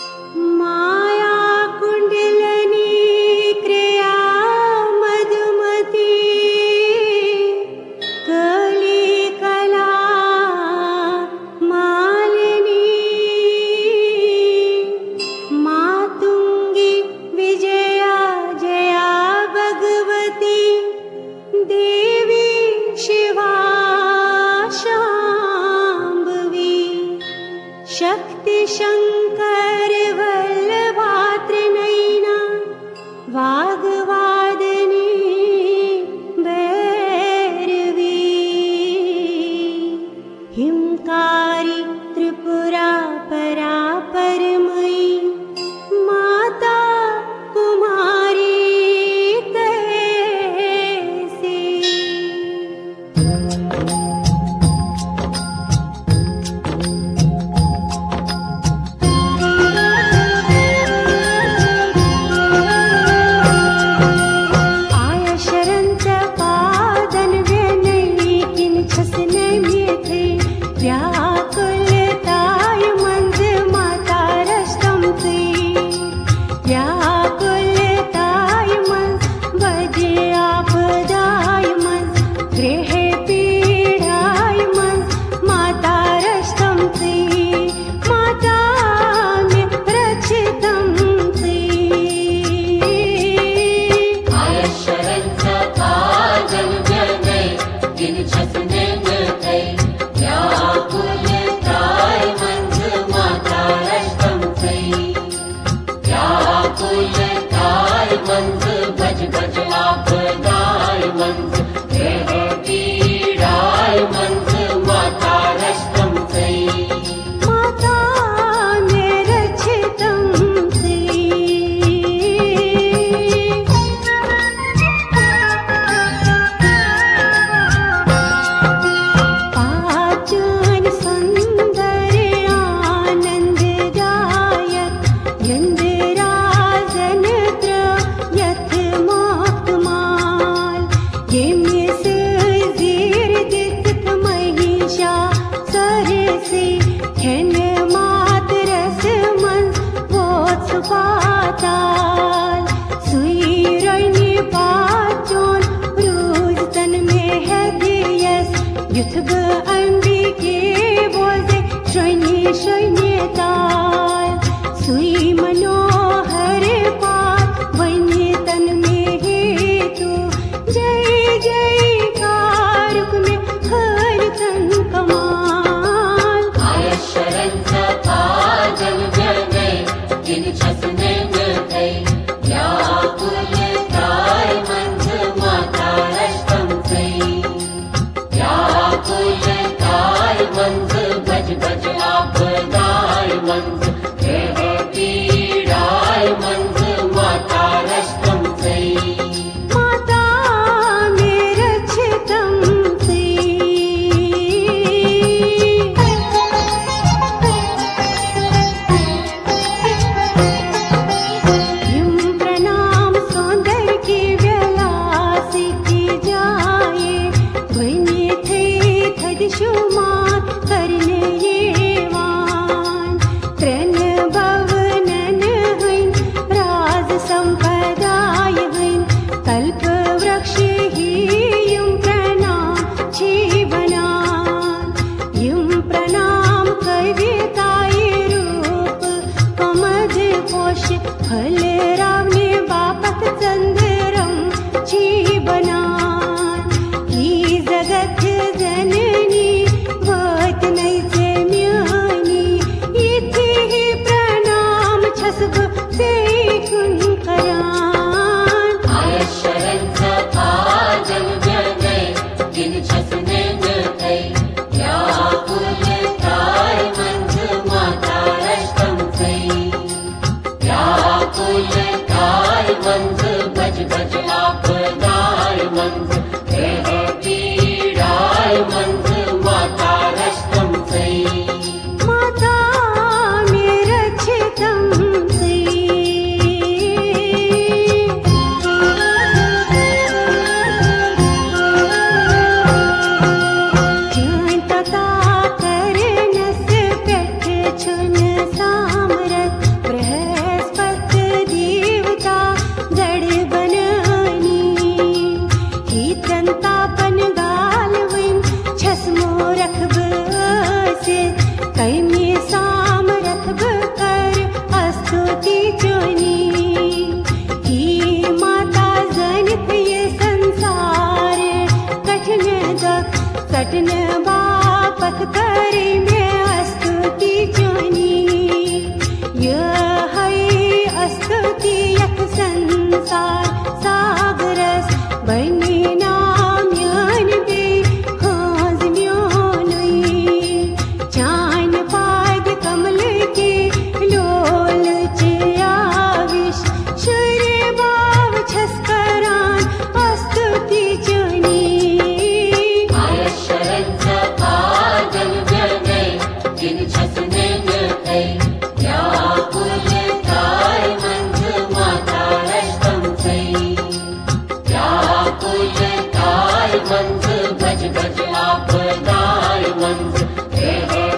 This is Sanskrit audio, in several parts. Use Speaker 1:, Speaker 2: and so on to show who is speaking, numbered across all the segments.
Speaker 1: Mm. बोते श्वनि श्वनि कटने
Speaker 2: Yeah.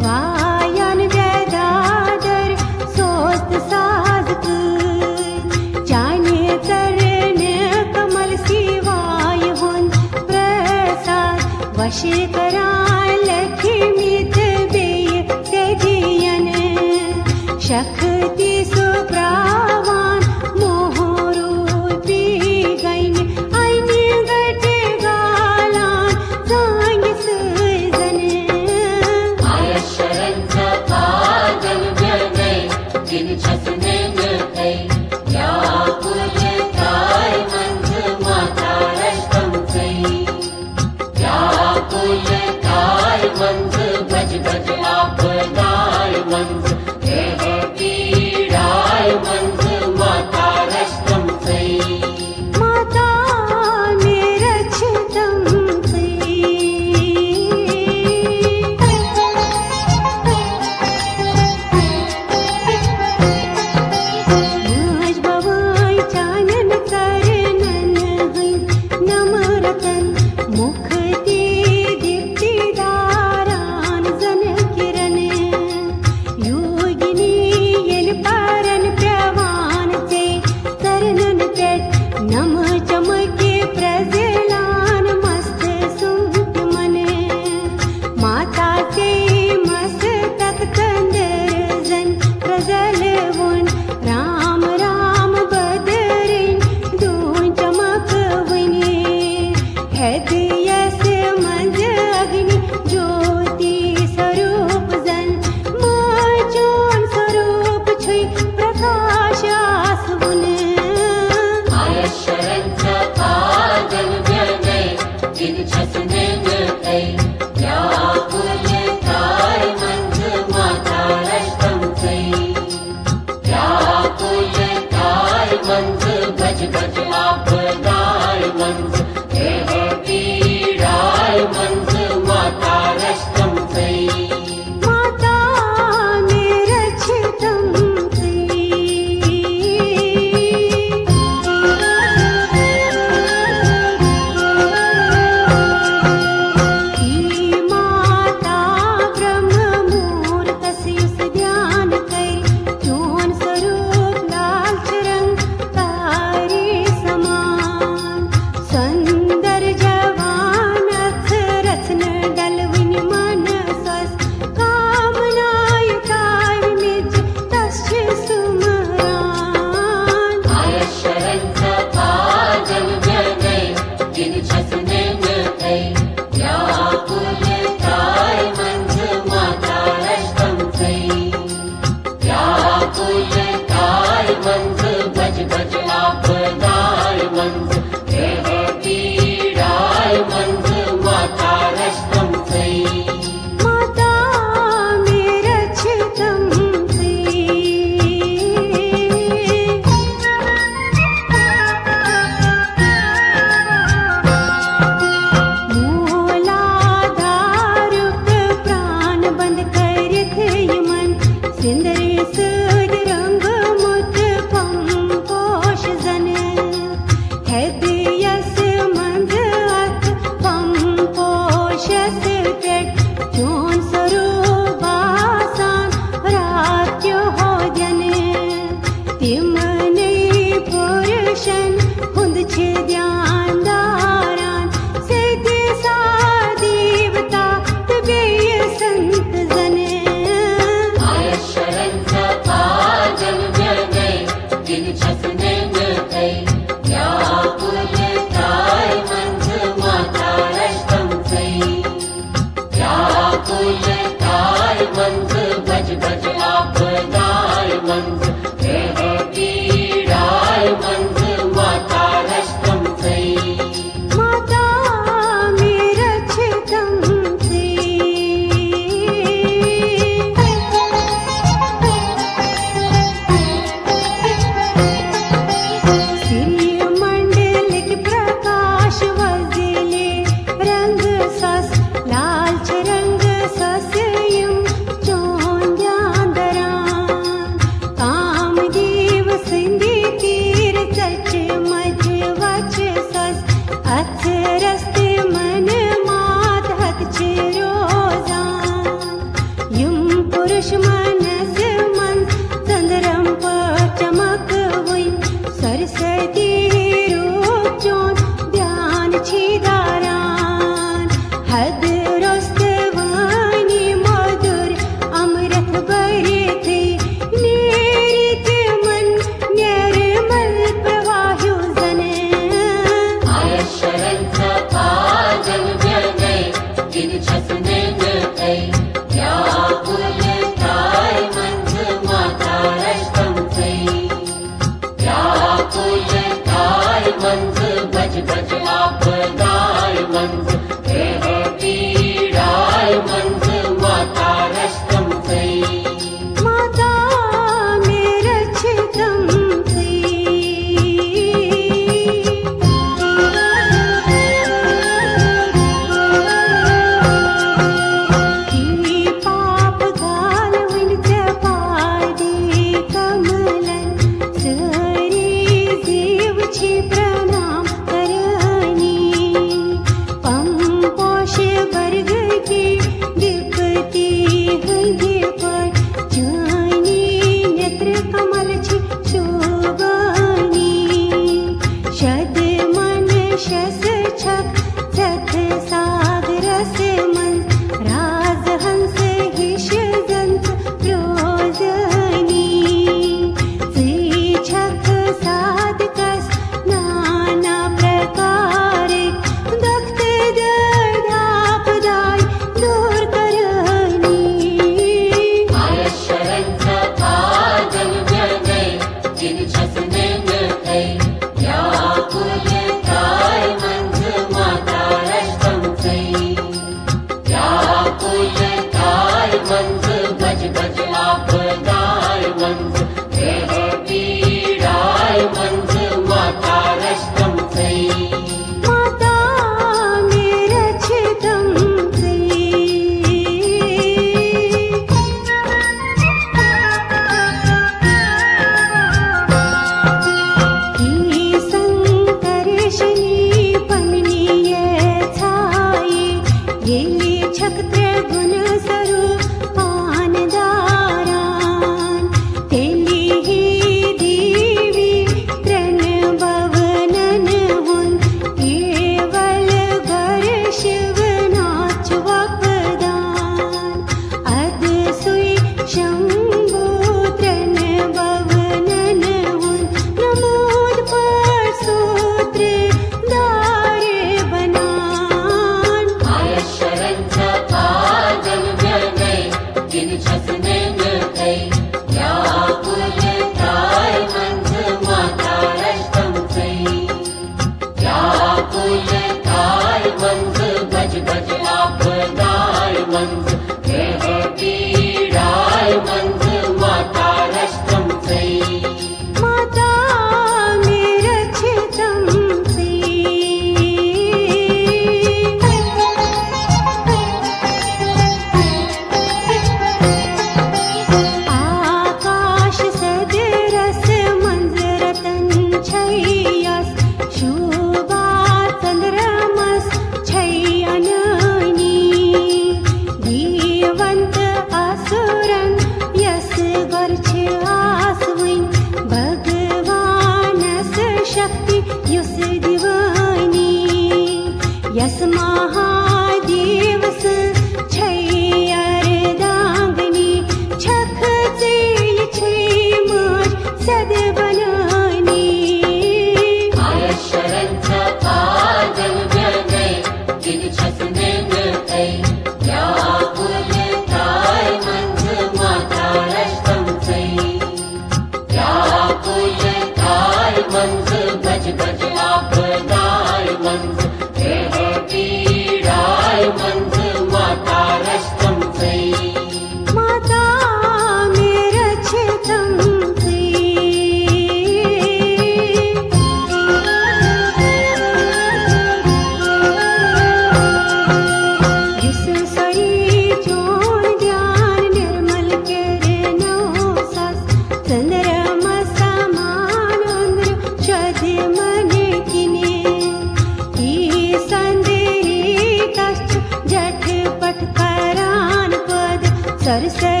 Speaker 1: सरसे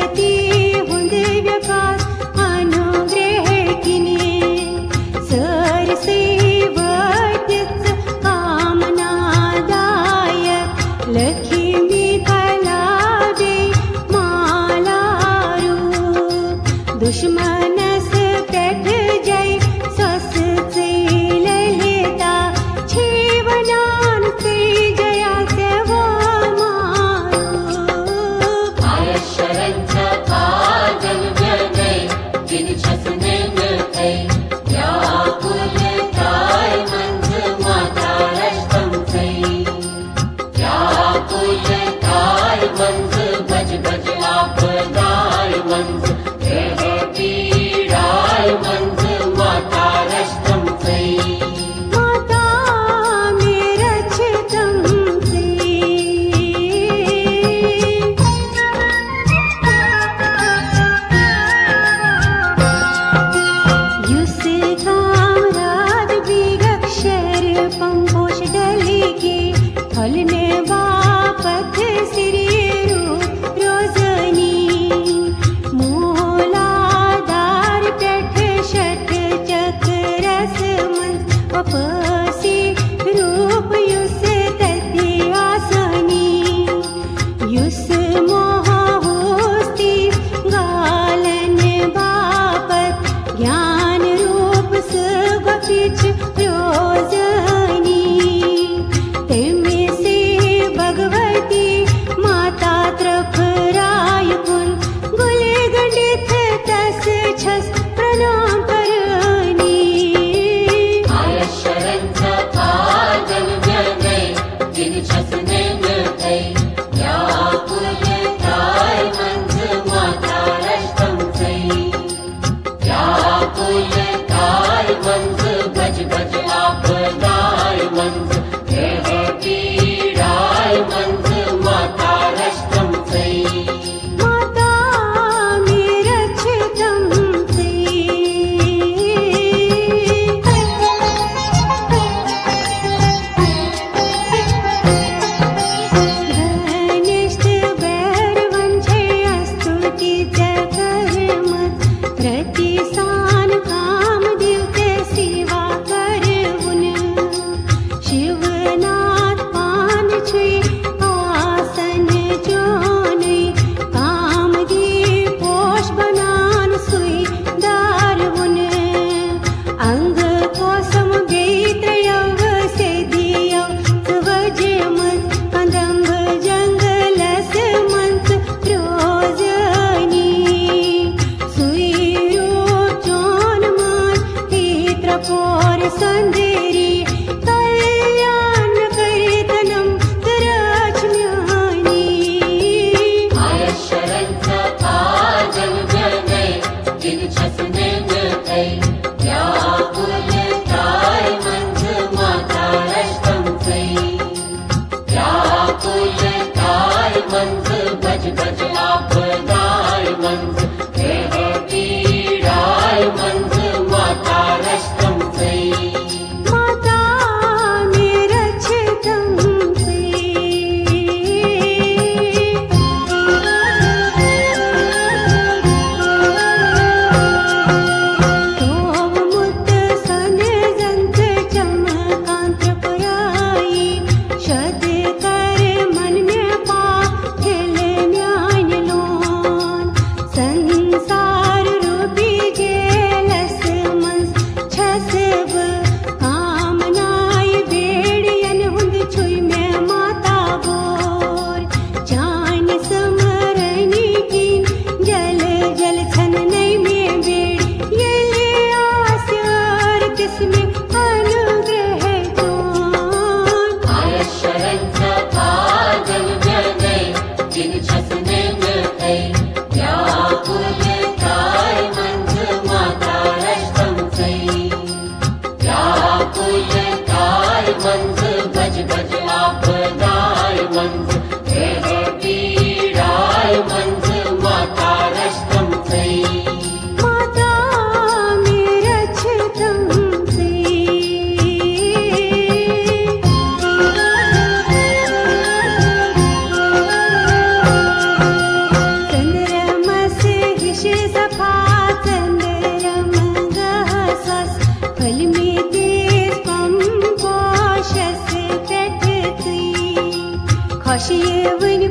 Speaker 1: जल छनने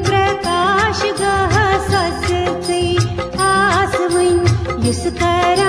Speaker 1: प्रकाश गः सजते युस्कर